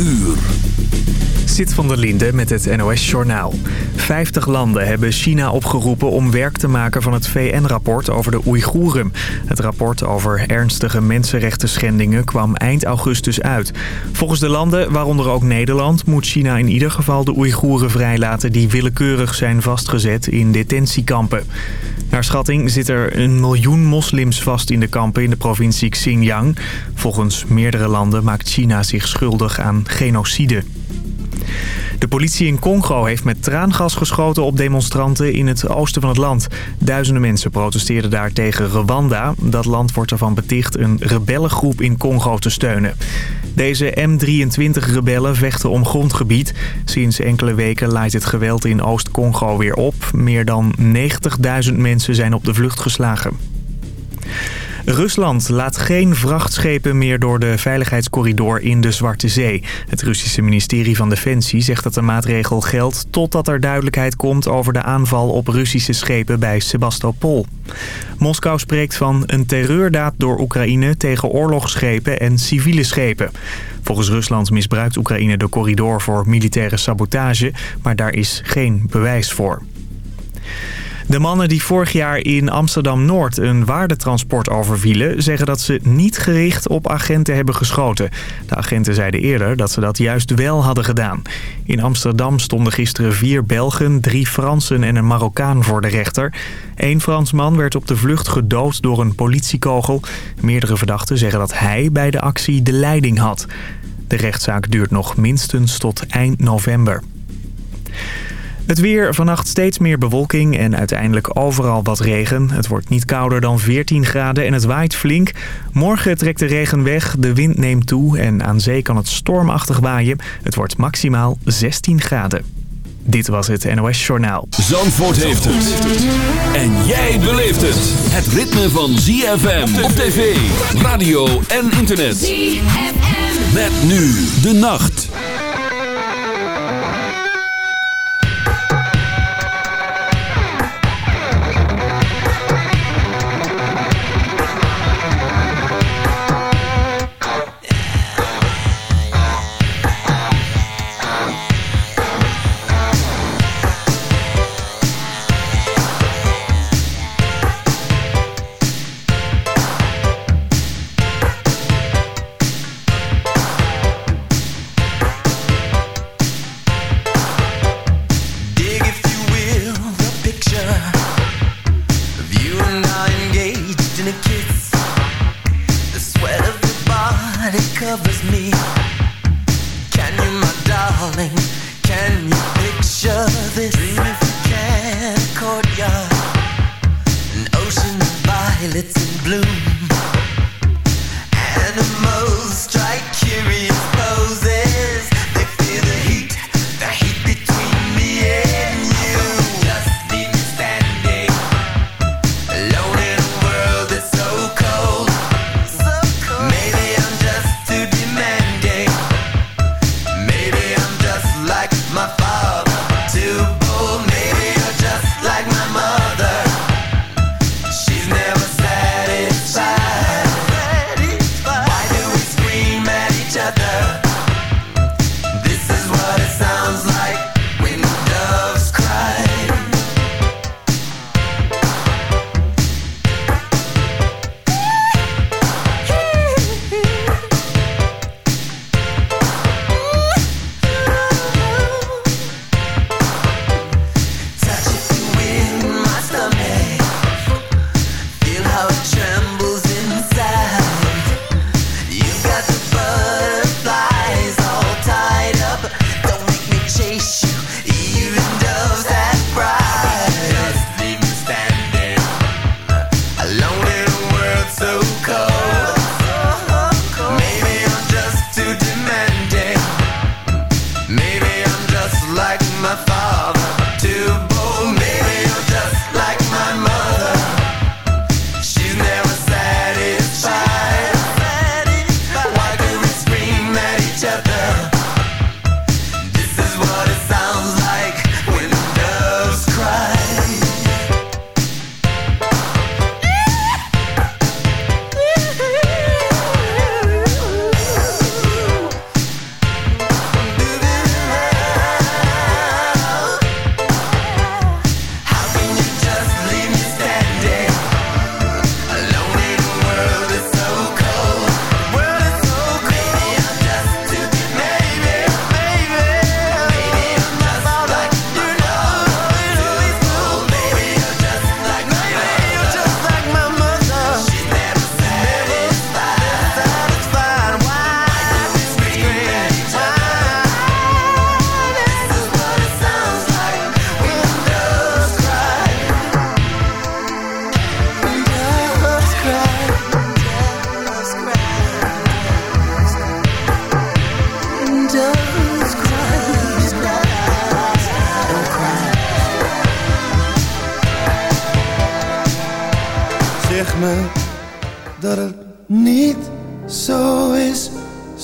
uur. Zit van der Linde met het NOS-journaal. 50 landen hebben China opgeroepen om werk te maken van het VN-rapport over de Oeigoeren. Het rapport over ernstige mensenrechten schendingen kwam eind augustus uit. Volgens de landen, waaronder ook Nederland, moet China in ieder geval de Oeigoeren vrijlaten... die willekeurig zijn vastgezet in detentiekampen. Naar schatting zit er een miljoen moslims vast in de kampen in de provincie Xinjiang. Volgens meerdere landen maakt China zich schuldig aan genocide. De politie in Congo heeft met traangas geschoten op demonstranten in het oosten van het land. Duizenden mensen protesteerden daar tegen Rwanda. Dat land wordt ervan beticht een rebellengroep in Congo te steunen. Deze M23-rebellen vechten om grondgebied. Sinds enkele weken laait het geweld in Oost-Congo weer op. Meer dan 90.000 mensen zijn op de vlucht geslagen. Rusland laat geen vrachtschepen meer door de veiligheidscorridor in de Zwarte Zee. Het Russische ministerie van Defensie zegt dat de maatregel geldt... totdat er duidelijkheid komt over de aanval op Russische schepen bij Sebastopol. Moskou spreekt van een terreurdaad door Oekraïne tegen oorlogsschepen en civiele schepen. Volgens Rusland misbruikt Oekraïne de corridor voor militaire sabotage... maar daar is geen bewijs voor. De mannen die vorig jaar in Amsterdam-Noord een waardetransport overvielen... zeggen dat ze niet gericht op agenten hebben geschoten. De agenten zeiden eerder dat ze dat juist wel hadden gedaan. In Amsterdam stonden gisteren vier Belgen, drie Fransen en een Marokkaan voor de rechter. Eén Fransman werd op de vlucht gedood door een politiekogel. Meerdere verdachten zeggen dat hij bij de actie de leiding had. De rechtszaak duurt nog minstens tot eind november. Het weer, vannacht steeds meer bewolking en uiteindelijk overal wat regen. Het wordt niet kouder dan 14 graden en het waait flink. Morgen trekt de regen weg, de wind neemt toe en aan zee kan het stormachtig waaien. Het wordt maximaal 16 graden. Dit was het NOS Journaal. Zandvoort heeft het. En jij beleeft het. Het ritme van ZFM op tv, radio en internet. ZFM. Met nu de nacht.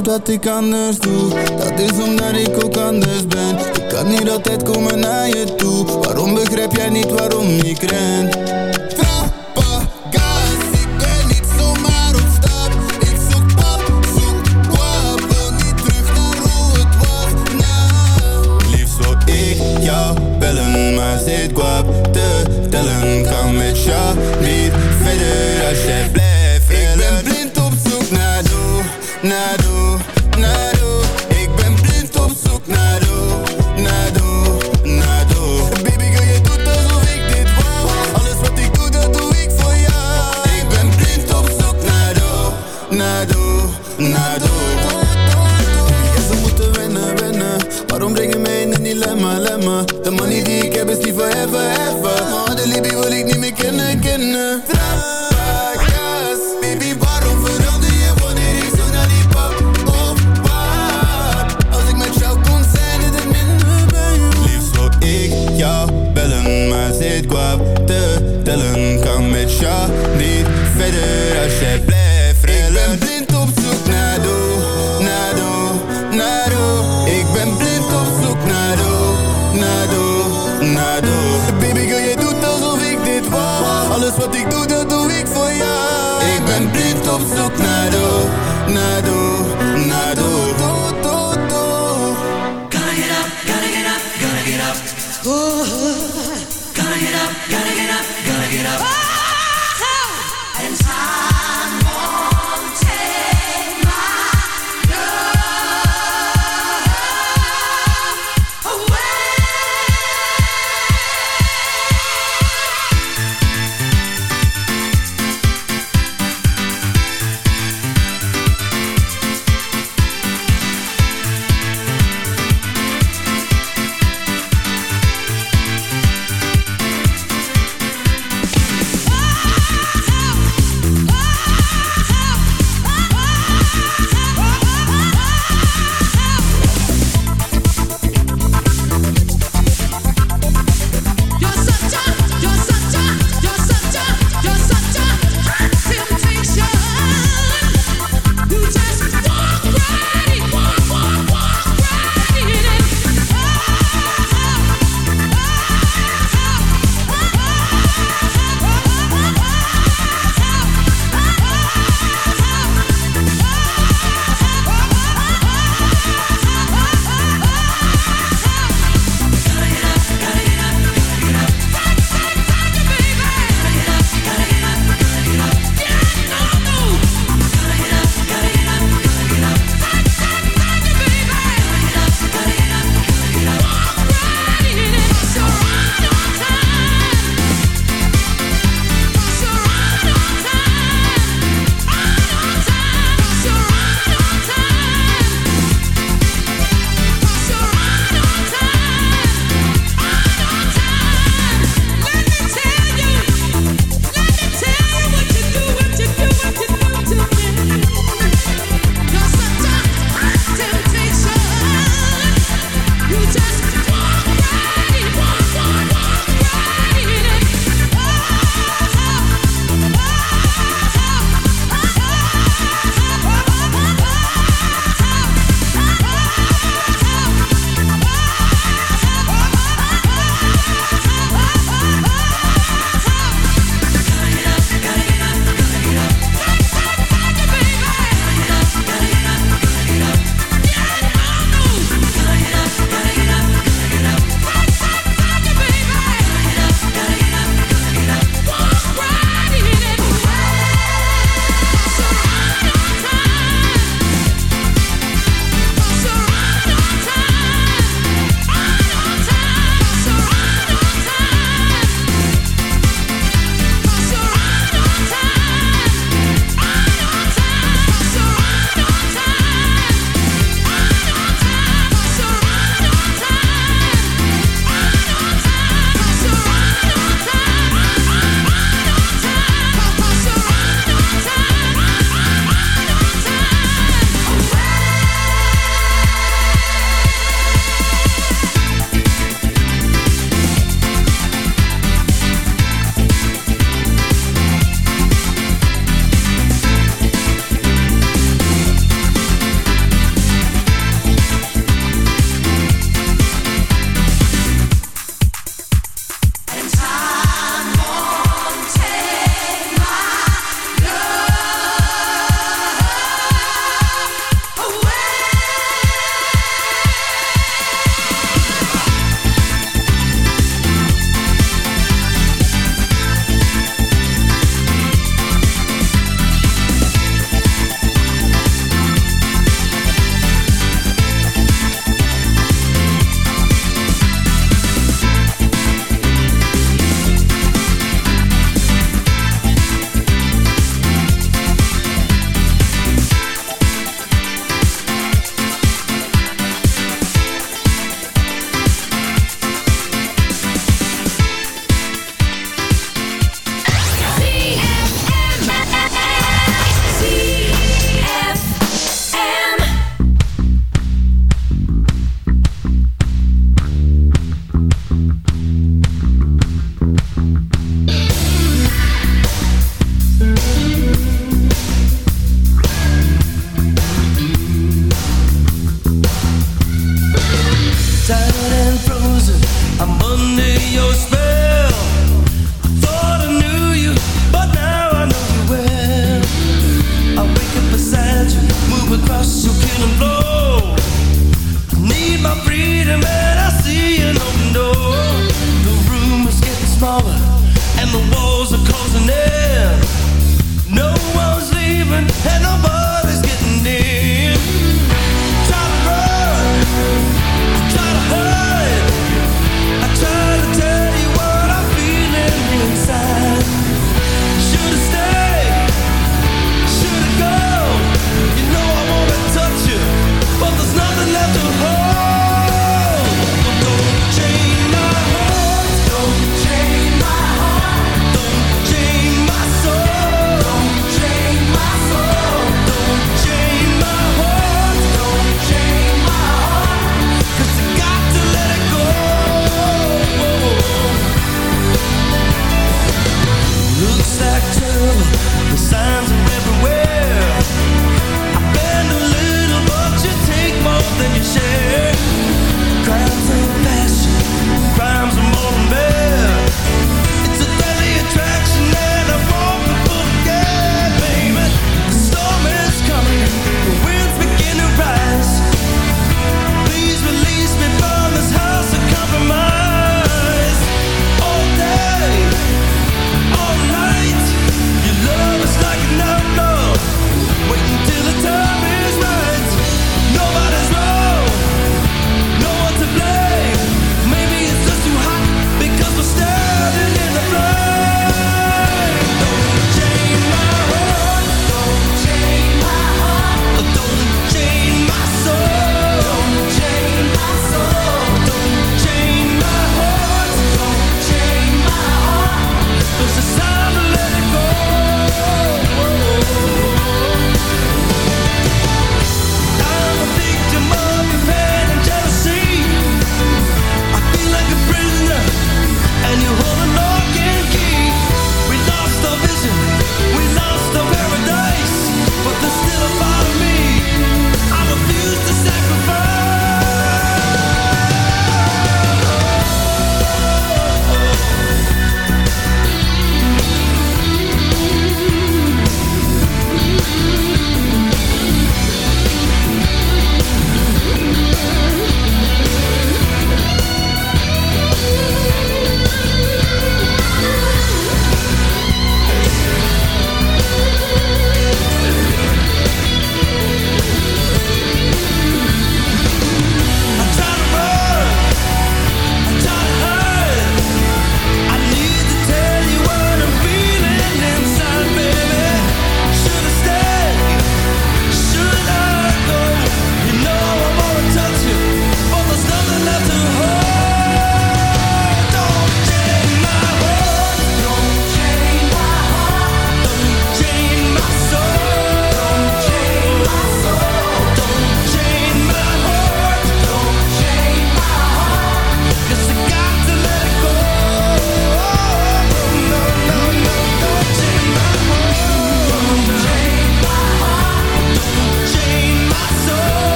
dat ik anders doe. Dat is omdat ik ook anders ben. Ik kan niet altijd komen naar je toe. Waarom begrijp jij niet waarom ik ren? Trappagaas, ik ben niet zomaar op stap. Ik zoek pap, zoek kwap Wil niet terug naar hoe het was. Nou Liefst wil ik jou bellen Maar zit kwap te tellen. Kan met jou niet verder als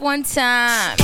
one time.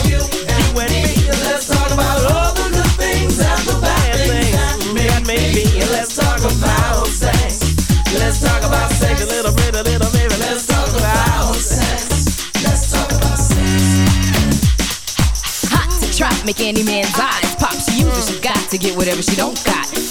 Let's talk about sex. Let's talk about sex. Hot to trap, make any man's eyes pop. She uses, she got to get whatever she don't got.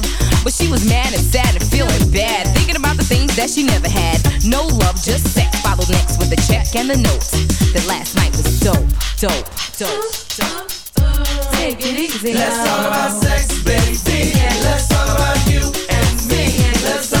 But she was mad and sad and feeling bad. Thinking about the things that she never had. No love, just sex. Followed next with a check and a note. That last night was dope, dope, dope, dope. Take it easy. Let's talk about sex, baby. Let's talk about you and me. Let's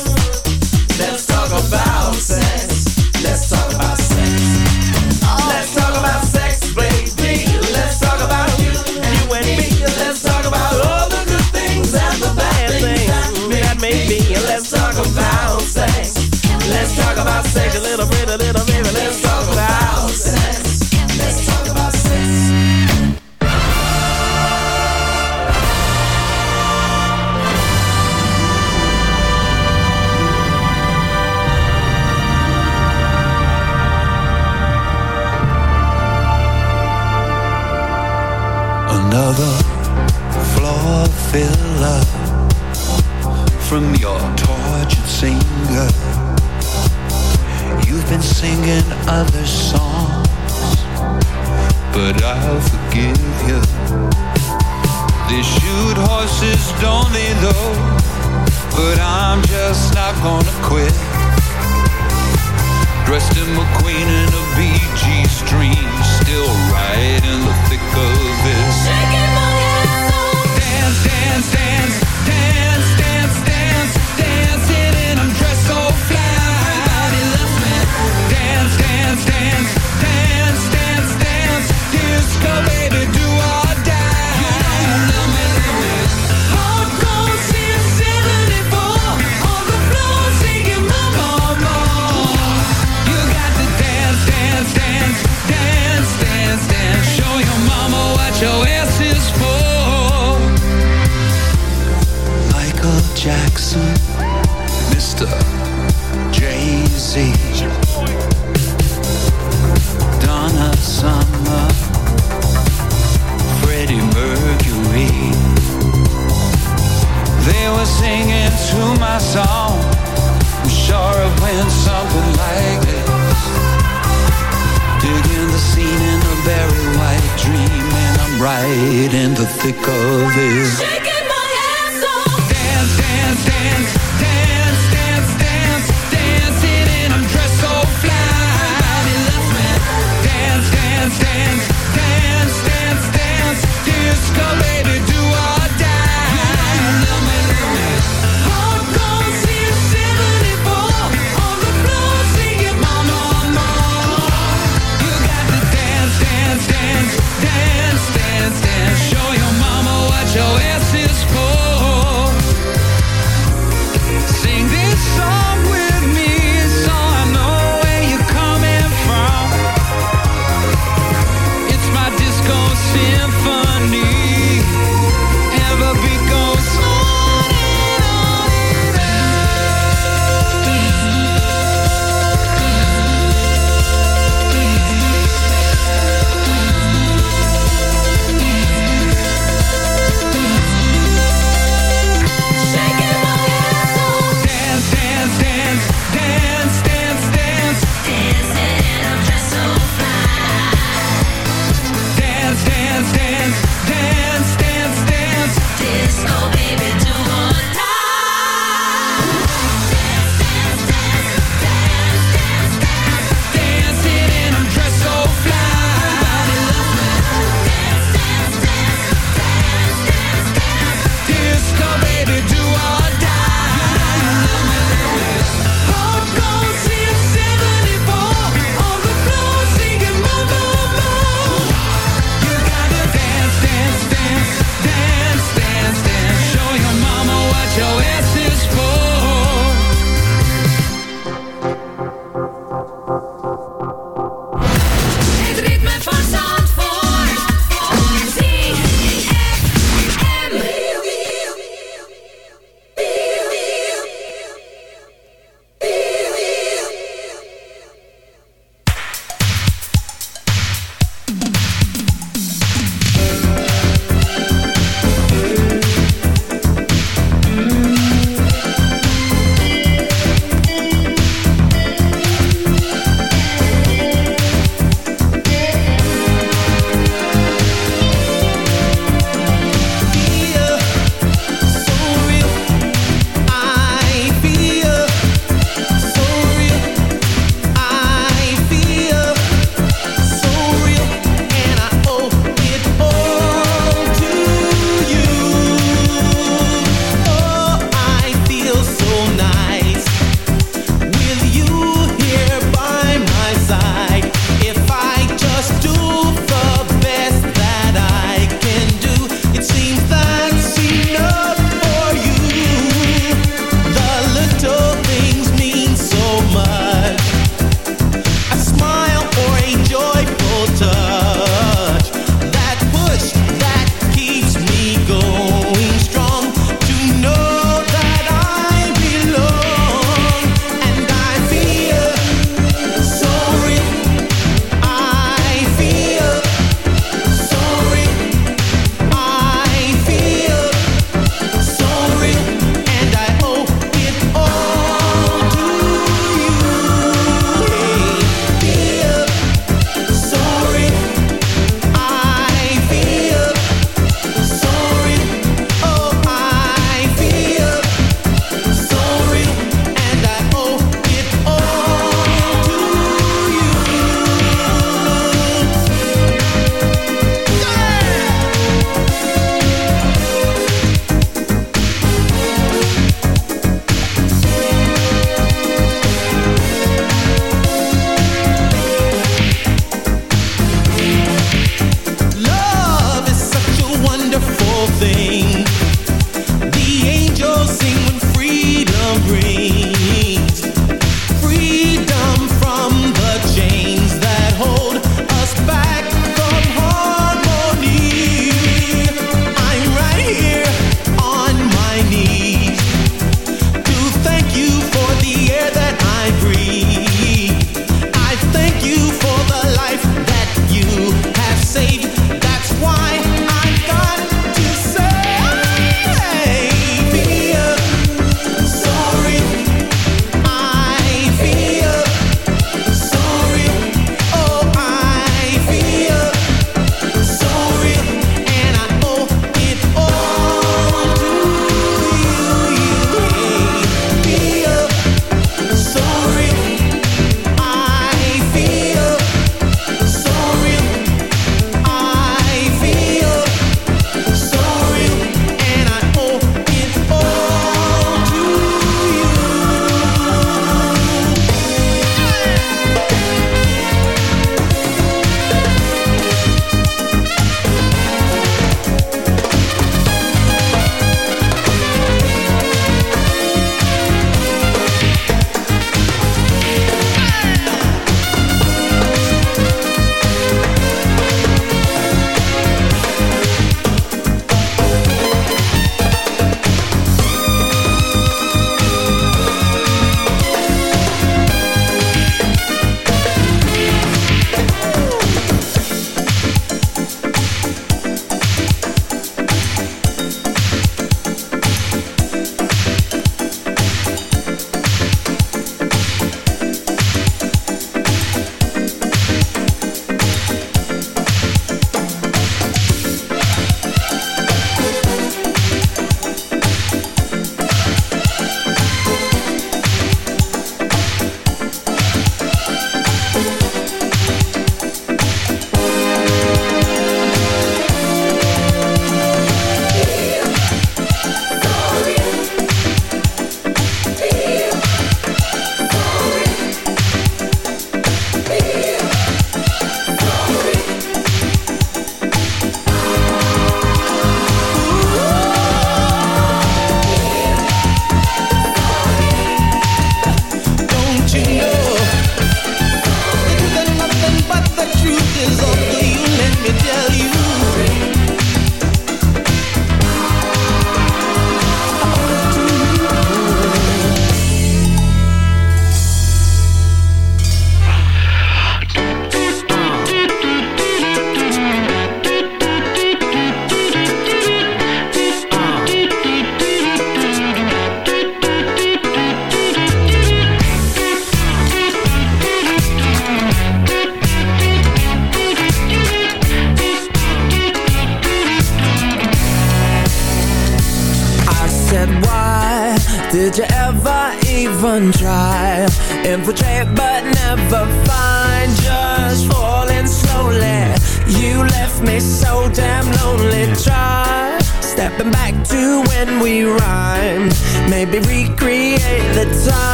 celebrate give you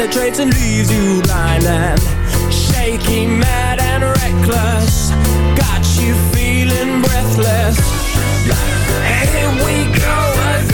penetrates and leaves you blind and shaky, mad and reckless. Got you feeling breathless. Here we go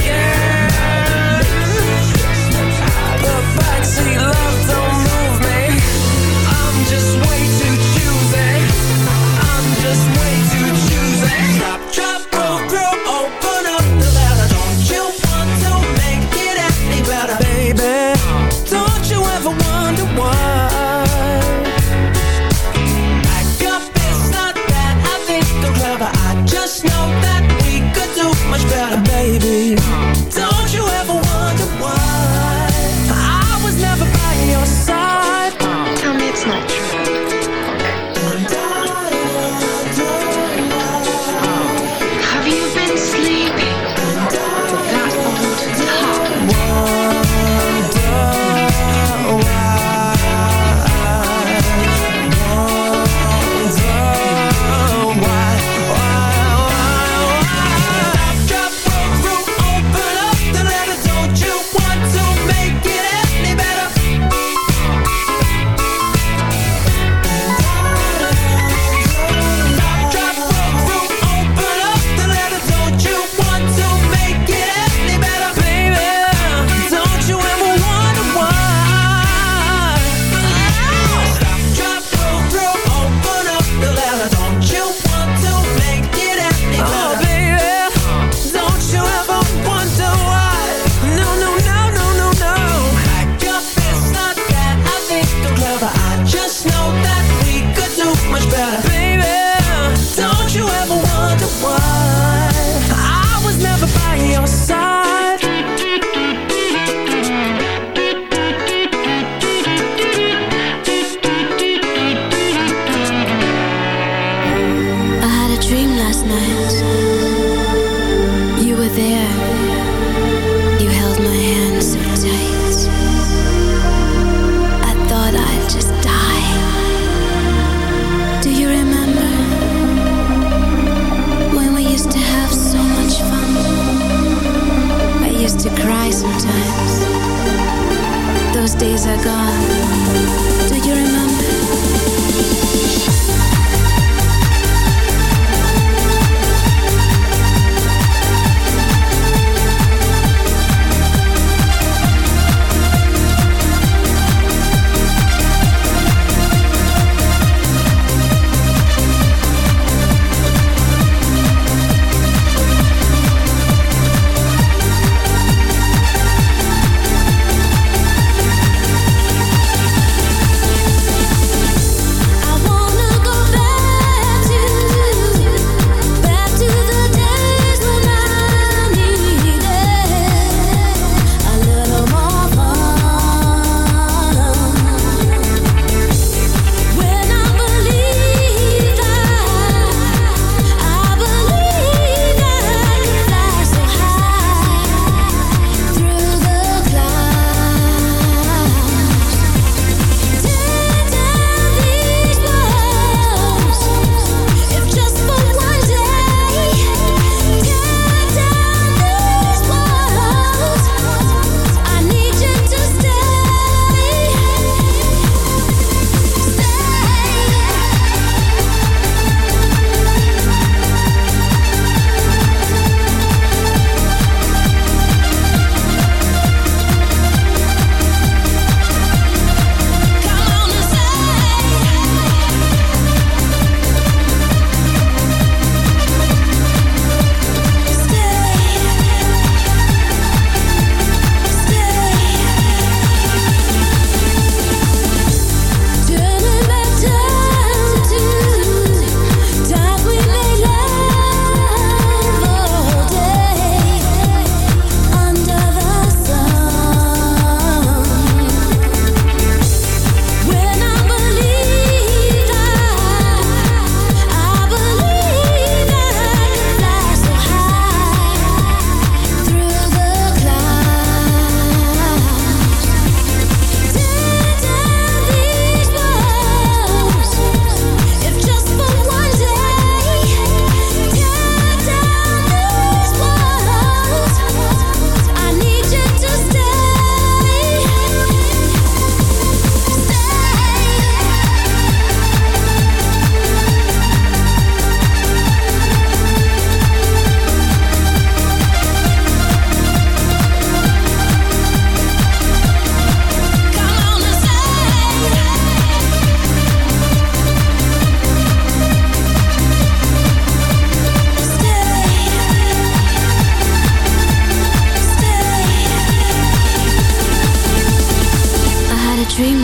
are gone.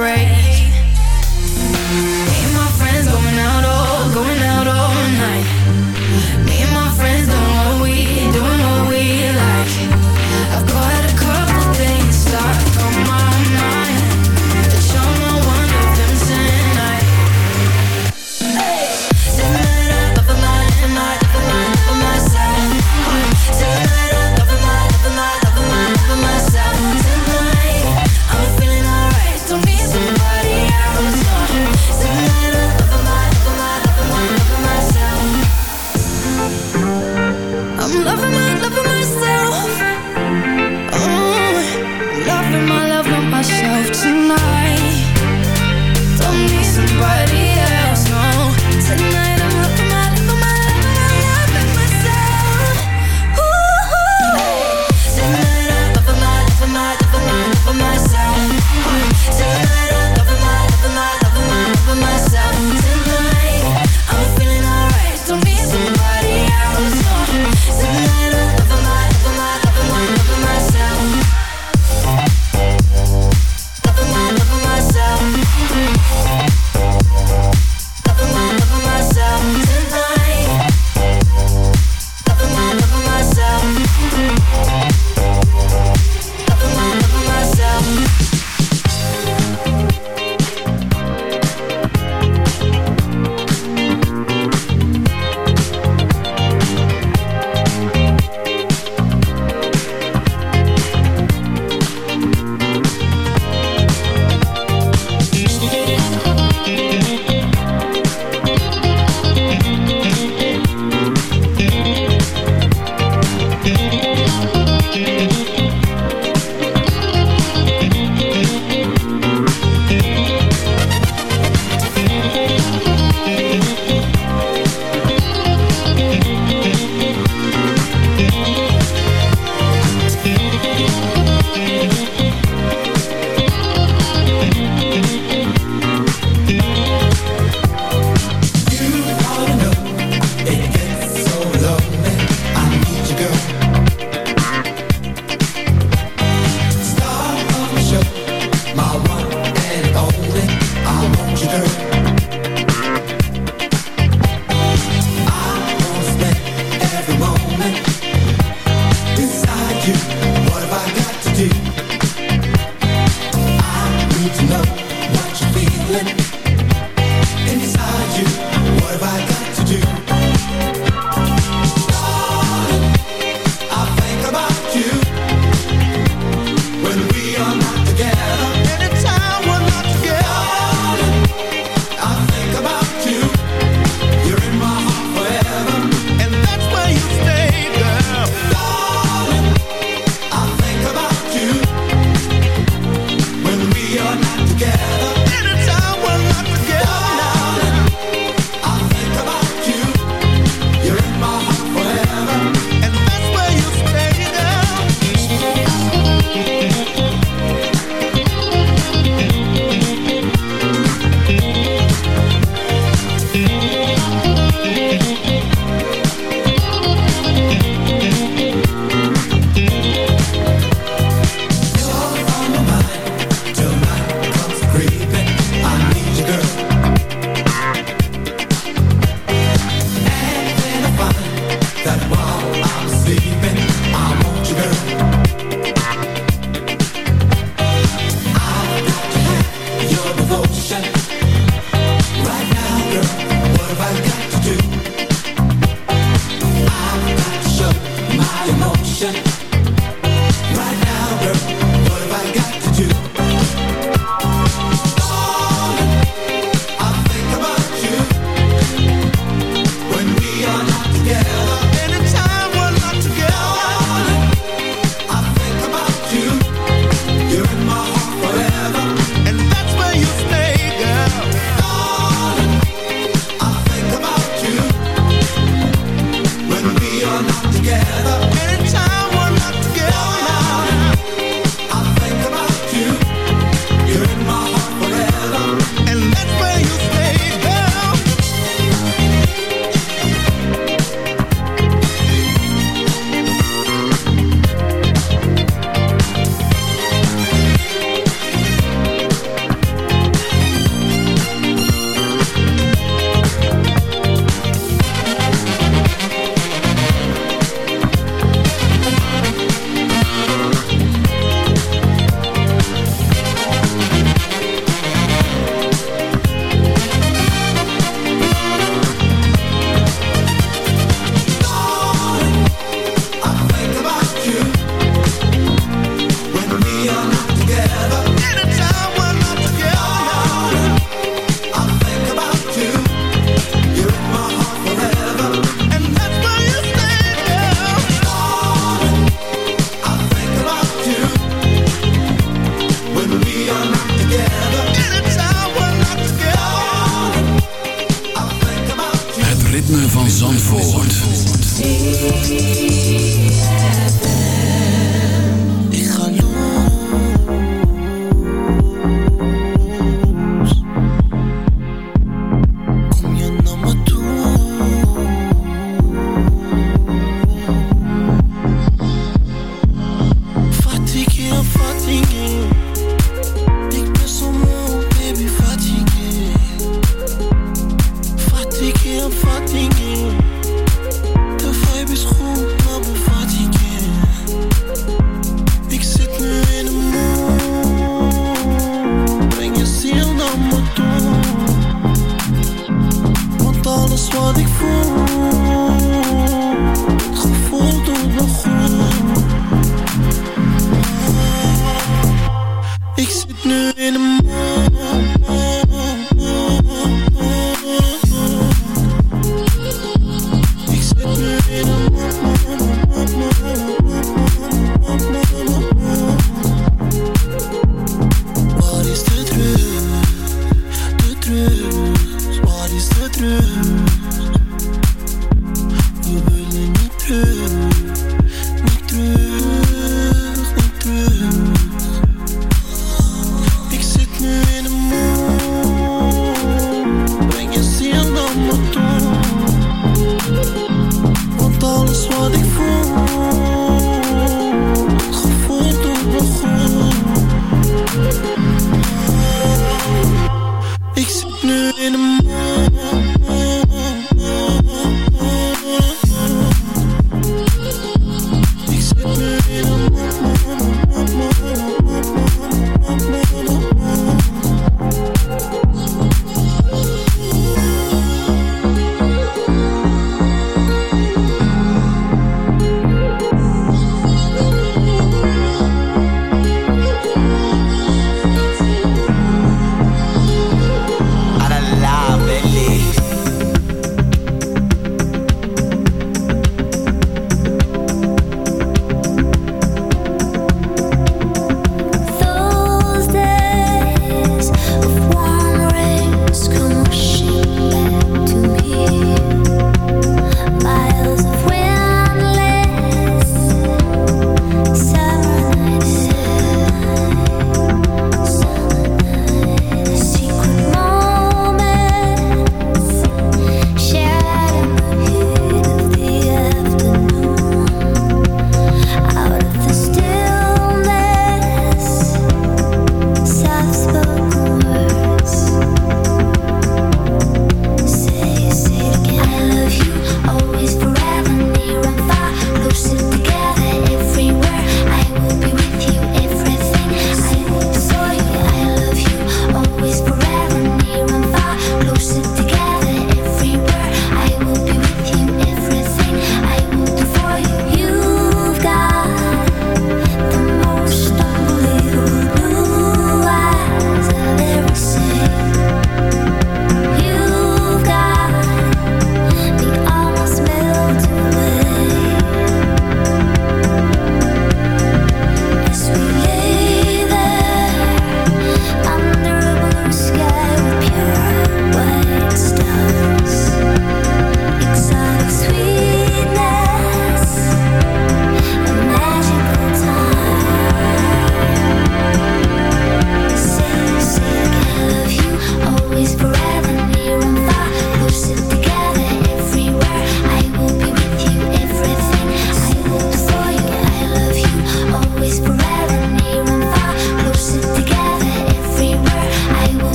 break